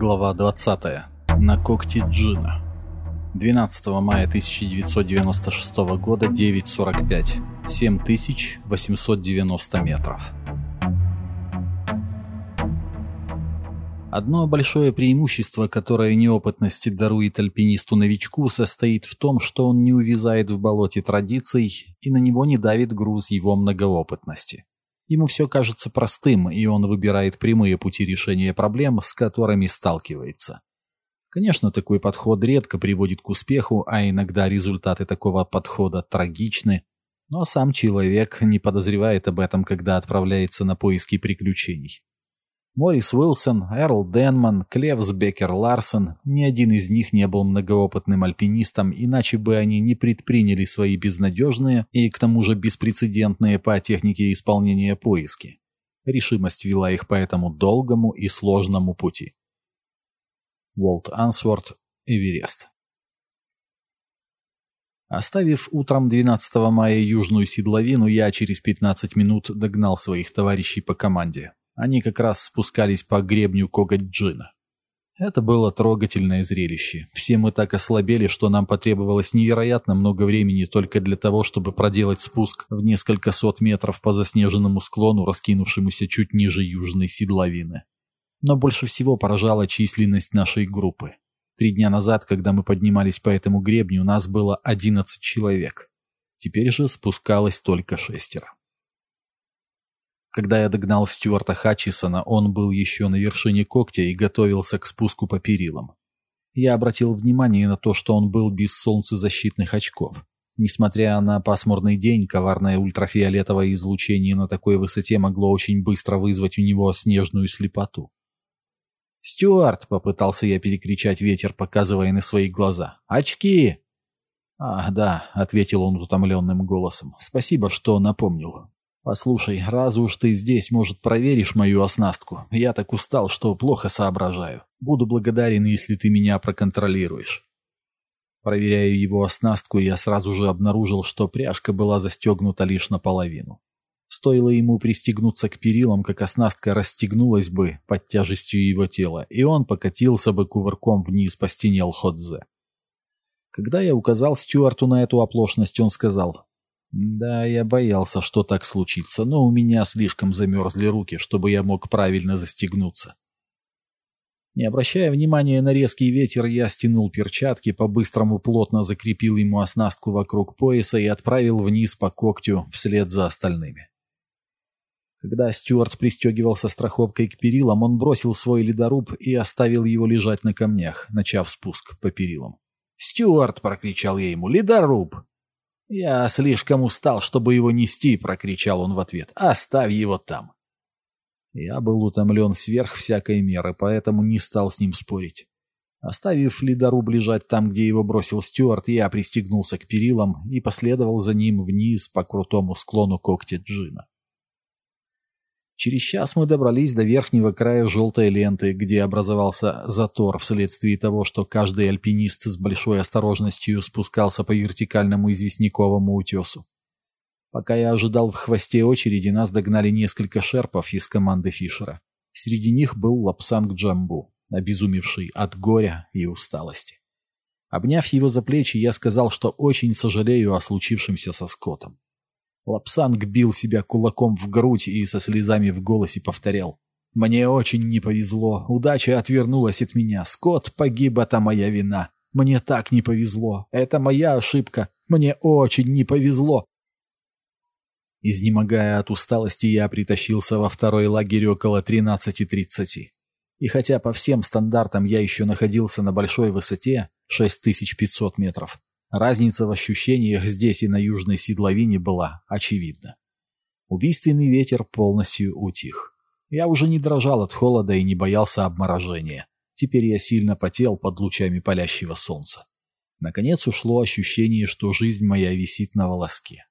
Глава 20. На когти Джина. 12 мая 1996 года, 9.45. 7890 метров. Одно большое преимущество, которое неопытности дарует альпинисту-новичку, состоит в том, что он не увязает в болоте традиций и на него не давит груз его многоопытности. Ему все кажется простым, и он выбирает прямые пути решения проблем, с которыми сталкивается. Конечно, такой подход редко приводит к успеху, а иногда результаты такого подхода трагичны, но сам человек не подозревает об этом, когда отправляется на поиски приключений. Морис Уилсон, Эрл Денман, Клевс Беккер Ларсон, ни один из них не был многоопытным альпинистом, иначе бы они не предприняли свои безнадежные и к тому же беспрецедентные по технике исполнения поиски. Решимость вела их по этому долгому и сложному пути. Уолт Ансворт, Эверест Оставив утром 12 мая южную седловину, я через 15 минут догнал своих товарищей по команде. Они как раз спускались по гребню Коготь-Джина. Это было трогательное зрелище. Все мы так ослабели, что нам потребовалось невероятно много времени только для того, чтобы проделать спуск в несколько сот метров по заснеженному склону, раскинувшемуся чуть ниже южной седловины. Но больше всего поражала численность нашей группы. Три дня назад, когда мы поднимались по этому гребню, у нас было 11 человек. Теперь же спускалось только шестеро. Когда я догнал Стюарта Хатчисона, он был еще на вершине когтя и готовился к спуску по перилам. Я обратил внимание на то, что он был без солнцезащитных очков. Несмотря на пасмурный день, коварное ультрафиолетовое излучение на такой высоте могло очень быстро вызвать у него снежную слепоту. «Стюарт!» — попытался я перекричать ветер, показывая на свои глаза. «Очки!» «Ах, да», — ответил он утомленным голосом. «Спасибо, что напомнил. «Послушай, раз уж ты здесь, может, проверишь мою оснастку? Я так устал, что плохо соображаю. Буду благодарен, если ты меня проконтролируешь». Проверяя его оснастку, я сразу же обнаружил, что пряжка была застегнута лишь наполовину. Стоило ему пристегнуться к перилам, как оснастка расстегнулась бы под тяжестью его тела, и он покатился бы кувырком вниз по стене Лходзе. Когда я указал Стюарту на эту оплошность, он сказал, да, я боялся, что так случится, но у меня слишком замерзли руки, чтобы я мог правильно застегнуться. Не обращая внимания на резкий ветер, я стянул перчатки, по-быстрому плотно закрепил ему оснастку вокруг пояса и отправил вниз по когтю вслед за остальными. Когда Стюарт пристегивался страховкой к перилам, он бросил свой ледоруб и оставил его лежать на камнях, начав спуск по перилам. «Стюарт!» — прокричал я ему. «Ледоруб!» «Я слишком устал, чтобы его нести», — прокричал он в ответ. «Оставь его там». Я был утомлен сверх всякой меры, поэтому не стал с ним спорить. Оставив ледоруб лежать там, где его бросил Стюарт, я пристегнулся к перилам и последовал за ним вниз по крутому склону когтя Джина. Через час мы добрались до верхнего края желтой ленты, где образовался затор вследствие того, что каждый альпинист с большой осторожностью спускался по вертикальному известняковому утесу. Пока я ожидал в хвосте очереди, нас догнали несколько шерпов из команды Фишера. Среди них был Лопсанг Джангбу, обезумевший от горя и усталости. Обняв его за плечи, я сказал, что очень сожалею о случившемся со Скоттом. Лопсанг бил себя кулаком в грудь и со слезами в голосе повторял. «Мне очень не повезло. Удача отвернулась от меня. Скотт погиб, это моя вина. Мне так не повезло. Это моя ошибка. Мне очень не повезло». Изнемогая от усталости, я притащился во второй лагерь около 13.30. И хотя по всем стандартам я еще находился на большой высоте, 6500 метров, Разница в ощущениях здесь и на южной седловине была очевидна. Убийственный ветер полностью утих. Я уже не дрожал от холода и не боялся обморожения. Теперь я сильно потел под лучами палящего солнца. Наконец ушло ощущение, что жизнь моя висит на волоске.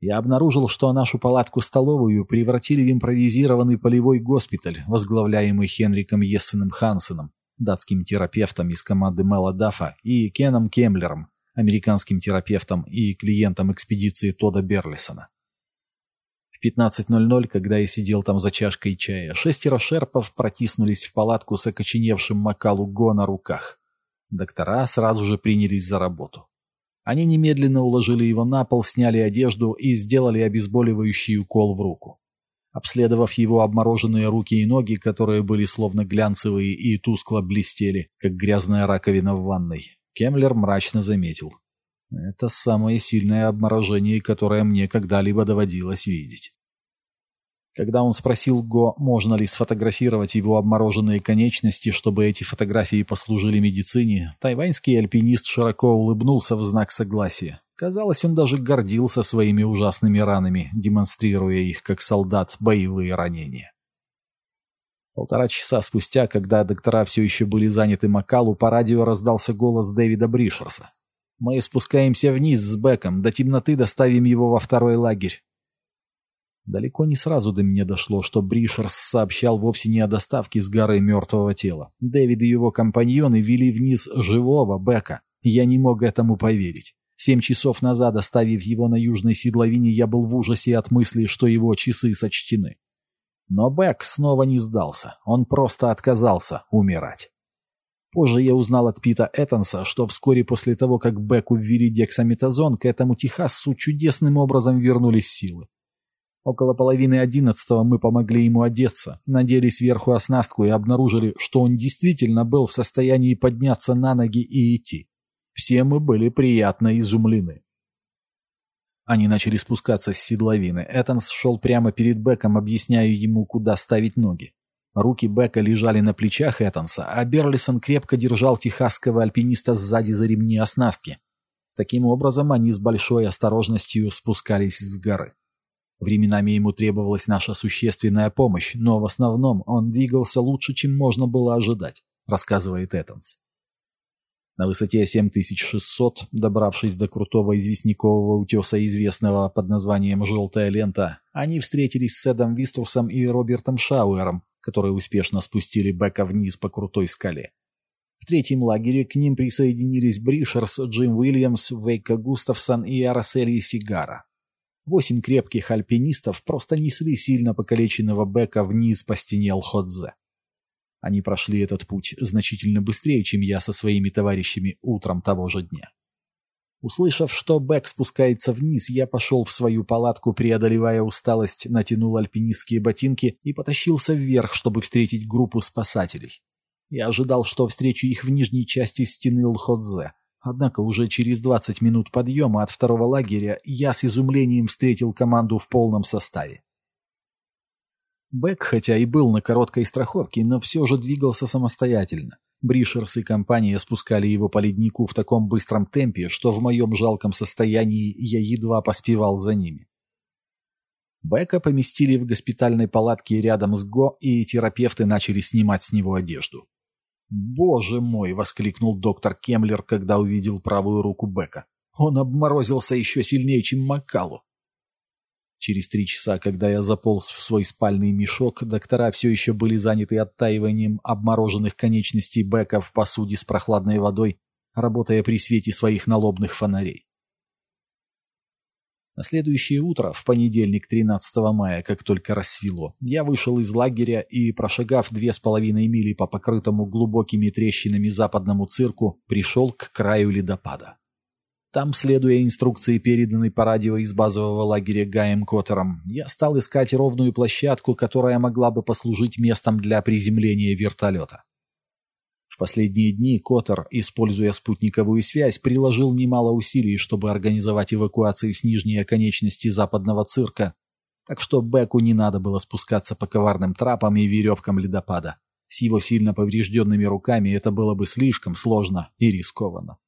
Я обнаружил, что нашу палатку-столовую превратили в импровизированный полевой госпиталь, возглавляемый Хенриком Ессеном Хансеном, датским терапевтом из команды Мэла Даффа, и Кеном Кемблером, американским терапевтом и клиентом экспедиции Тода Берлисона. В 15.00, когда я сидел там за чашкой чая, шестеро шерпов протиснулись в палатку с окоченевшим Макалу Го на руках. Доктора сразу же принялись за работу. Они немедленно уложили его на пол, сняли одежду и сделали обезболивающий укол в руку. Обследовав его обмороженные руки и ноги, которые были словно глянцевые и тускло блестели, как грязная раковина в ванной, Кемлер мрачно заметил. Это самое сильное обморожение, которое мне когда-либо доводилось видеть. Когда он спросил Го, можно ли сфотографировать его обмороженные конечности, чтобы эти фотографии послужили медицине, тайваньский альпинист широко улыбнулся в знак согласия. Казалось, он даже гордился своими ужасными ранами, демонстрируя их как солдат боевые ранения. Полтора часа спустя, когда доктора все еще были заняты Макалу, по радио раздался голос Дэвида Бришерса. Мы спускаемся вниз с Беком, до темноты доставим его во второй лагерь. Далеко не сразу до меня дошло, что Бришерс сообщал вовсе не о доставке с горы мертвого тела. Дэвид и его компаньоны вели вниз живого Бека. Я не мог этому поверить. Семь часов назад, оставив его на южной седловине, я был в ужасе от мысли, что его часы сочтены. Но Бек снова не сдался. Он просто отказался умирать. Позже я узнал от Пита Эттонса, что вскоре после того, как Беку ввели дексаметазон, к этому Техасу чудесным образом вернулись силы. Около половины одиннадцатого мы помогли ему одеться, надели сверху оснастку и обнаружили, что он действительно был в состоянии подняться на ноги и идти. Все мы были приятно изумлены. Они начали спускаться с седловины. Эттонс шел прямо перед Беком, объясняя ему, куда ставить ноги. Руки Бека лежали на плечах Эттонса, а Берлисон крепко держал техасского альпиниста сзади за ремни оснастки. Таким образом, они с большой осторожностью спускались с горы. Временами ему требовалась наша существенная помощь, но в основном он двигался лучше, чем можно было ожидать, рассказывает Эттонс. На высоте 7600, добравшись до крутого известнякового утеса, известного под названием «Желтая лента», они встретились с Эдом Вистурсом и Робертом Шауэром, которые успешно спустили Бека вниз по крутой скале. В третьем лагере к ним присоединились Бришерс, Джим Уильямс, Вейка Густавсон и Арасели Сигара. Восемь крепких альпинистов просто несли сильно покалеченного Бека вниз по стене Лходзе. Они прошли этот путь значительно быстрее, чем я со своими товарищами утром того же дня. Услышав, что Бэк спускается вниз, я пошел в свою палатку, преодолевая усталость, натянул альпинистские ботинки и потащился вверх, чтобы встретить группу спасателей. Я ожидал, что встречу их в нижней части стены Лходзе. Однако уже через 20 минут подъема от второго лагеря я с изумлением встретил команду в полном составе. Бэк, хотя и был на короткой страховке, но все же двигался самостоятельно. Бришерс и компания спускали его по леднику в таком быстром темпе, что в моем жалком состоянии я едва поспевал за ними. Бека поместили в госпитальной палатке рядом с Го, и терапевты начали снимать с него одежду. «Боже мой!» — воскликнул доктор Кемлер, когда увидел правую руку Бека. «Он обморозился еще сильнее, чем Маккалу. Через три часа, когда я заполз в свой спальный мешок, доктора все еще были заняты оттаиванием обмороженных конечностей Бека в посуде с прохладной водой, работая при свете своих налобных фонарей. На следующее утро, в понедельник 13 мая, как только рассвело, я вышел из лагеря и, прошагав две с половиной мили по покрытому глубокими трещинами западному цирку, пришел к краю ледопада. Там, следуя инструкции, переданной по радио из базового лагеря Гаем Коттером, я стал искать ровную площадку, которая могла бы послужить местом для приземления вертолета. В последние дни Коттер, используя спутниковую связь, приложил немало усилий, чтобы организовать эвакуацию с нижней оконечности западного цирка, так что Беку не надо было спускаться по коварным трапам и веревкам ледопада. С его сильно поврежденными руками это было бы слишком сложно и рискованно.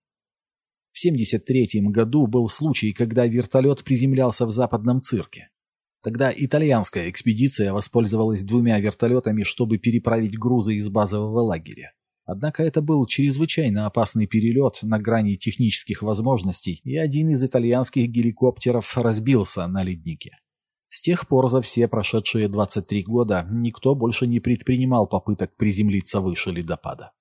В 1973 году был случай, когда вертолет приземлялся в западном цирке. Тогда итальянская экспедиция воспользовалась двумя вертолетами, чтобы переправить грузы из базового лагеря. Однако это был чрезвычайно опасный перелет на грани технических возможностей, и один из итальянских геликоптеров разбился на леднике. С тех пор за все прошедшие 23 года никто больше не предпринимал попыток приземлиться выше ледопада.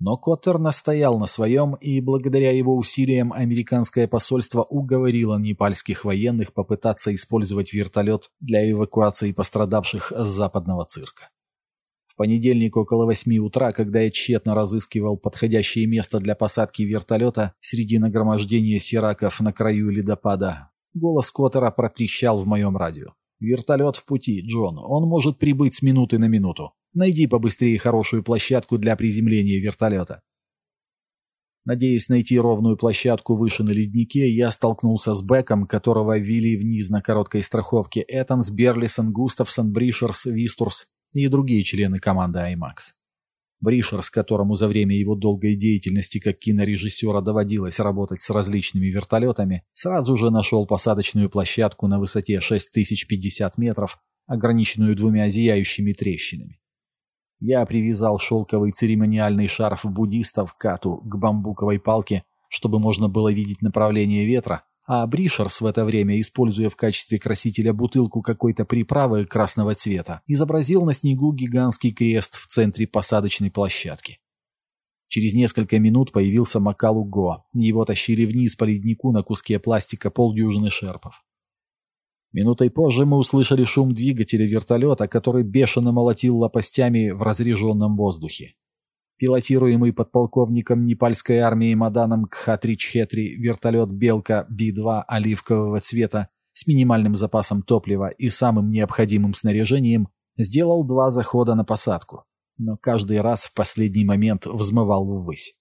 Но Коттер настоял на своем, и благодаря его усилиям американское посольство уговорило непальских военных попытаться использовать вертолет для эвакуации пострадавших с западного цирка. В понедельник около восьми утра, когда я тщетно разыскивал подходящее место для посадки вертолета среди нагромождения сираков на краю ледопада, голос Коттера протрещал в моем радио. «Вертолет в пути, Джон. Он может прибыть с минуты на минуту. Найди побыстрее хорошую площадку для приземления вертолета». Надеясь найти ровную площадку выше на леднике, я столкнулся с Беком, которого ввели вниз на короткой страховке Этанс, Берлисон, Густавсон, Бришерс, Вистурс и другие члены команды IMAX. Бришер, с которому за время его долгой деятельности как кинорежиссера доводилось работать с различными вертолетами, сразу же нашел посадочную площадку на высоте 6050 метров, ограниченную двумя зияющими трещинами. Я привязал шелковый церемониальный шарф буддистов кату к бамбуковой палке, чтобы можно было видеть направление ветра, а Бришерс в это время, используя в качестве красителя бутылку какой-то приправы красного цвета, изобразил на снегу гигантский крест в центре посадочной площадки. Через несколько минут появился Макалу Го. Его тащили вниз по леднику на куске пластика полдюжины шерпов. Минутой позже мы услышали шум двигателя вертолета, который бешено молотил лопастями в разреженном воздухе. Пилотируемый подполковником непальской армии Маданом Кхатрич-Хетри вертолет «Белка Би-2» оливкового цвета с минимальным запасом топлива и самым необходимым снаряжением сделал два захода на посадку, но каждый раз в последний момент взмывал ввысь.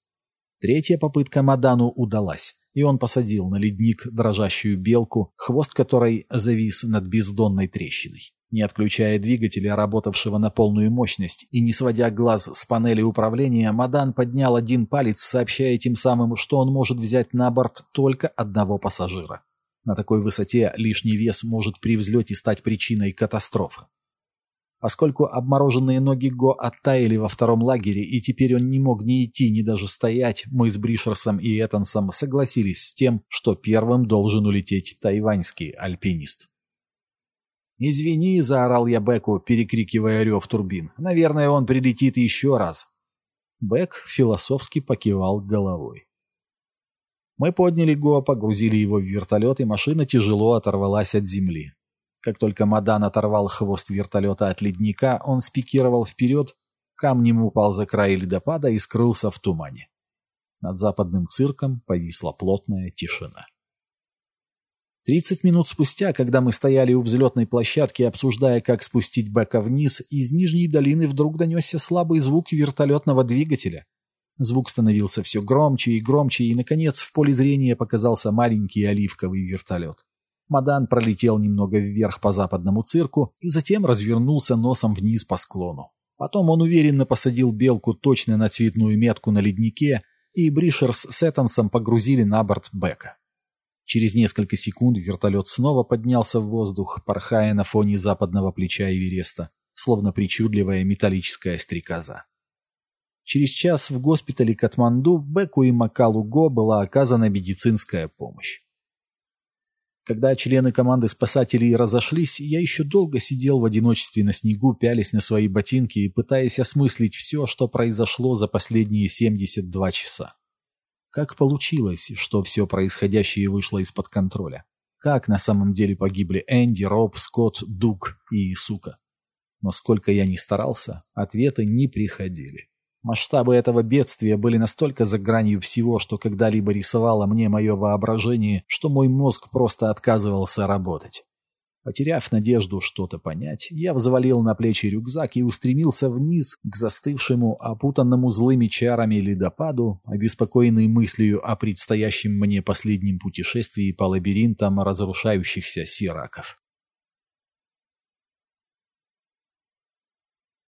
Третья попытка Мадану удалась, и он посадил на ледник дрожащую белку, хвост которой завис над бездонной трещиной. Не отключая двигателя, работавшего на полную мощность, и не сводя глаз с панели управления, Мадан поднял один палец, сообщая тем самым, что он может взять на борт только одного пассажира. На такой высоте лишний вес может при взлете стать причиной катастрофы. Поскольку обмороженные ноги Го оттаяли во втором лагере, и теперь он не мог ни идти, ни даже стоять, мы с Бришерсом и Этансом согласились с тем, что первым должен улететь тайваньский альпинист. «Извини», — заорал я Беку, перекрикивая рев турбин. «Наверное, он прилетит еще раз». Бек философски покивал головой. Мы подняли Го, погрузили его в вертолет, и машина тяжело оторвалась от земли. Как только Мадан оторвал хвост вертолета от ледника, он спикировал вперед, камнем упал за край ледопада и скрылся в тумане. Над западным цирком повисла плотная тишина. Тридцать минут спустя, когда мы стояли у взлетной площадки, обсуждая, как спустить Бека вниз, из нижней долины вдруг донесся слабый звук вертолетного двигателя. Звук становился все громче и громче, и, наконец, в поле зрения показался маленький оливковый вертолет. Мадан пролетел немного вверх по западному цирку и затем развернулся носом вниз по склону. Потом он уверенно посадил белку точно на цветную метку на леднике, и Бришерс с Эттонсом погрузили на борт Бека. Через несколько секунд вертолет снова поднялся в воздух, порхая на фоне западного плеча Эвереста, словно причудливая металлическая стрекоза. Через час в госпитале Катманду Беку и Макалу Го была оказана медицинская помощь. Когда члены команды спасателей разошлись, я еще долго сидел в одиночестве на снегу, пялись на свои ботинки и пытаясь осмыслить все, что произошло за последние 72 часа. Как получилось, что все происходящее вышло из-под контроля? Как на самом деле погибли Энди, Роб, Скотт, Дуг и Сука? Но сколько я ни старался, ответы не приходили. Масштабы этого бедствия были настолько за гранью всего, что когда-либо рисовало мне мое воображение, что мой мозг просто отказывался работать. Потеряв надежду что-то понять, я взвалил на плечи рюкзак и устремился вниз к застывшему, опутанному злыми чарами ледопаду, обеспокоенный мыслью о предстоящем мне последнем путешествии по лабиринтам разрушающихся сираков.